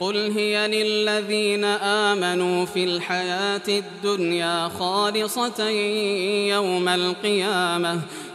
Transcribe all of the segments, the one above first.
قل هي للذين آمنوا في الحياة الدنيا خالصة يوم القيامة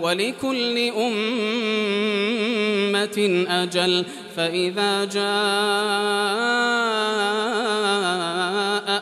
ولكل أمة أجل فإذا جاء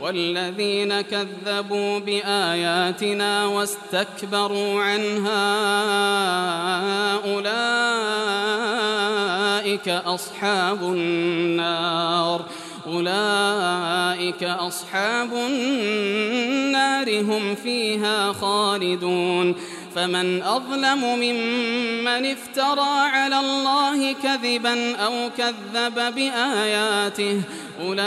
والذين كذبوا بآياتنا واستكبروا عنها أولئك أصحاب النار. أولئك أصحاب النار. هم فيها خالدون فمن أظلم ممن افترى على الله كذبا أو كذب بآياته أولئك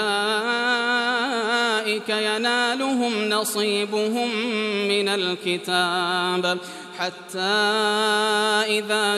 ينالهم نصيبهم من الكتاب حتى إذا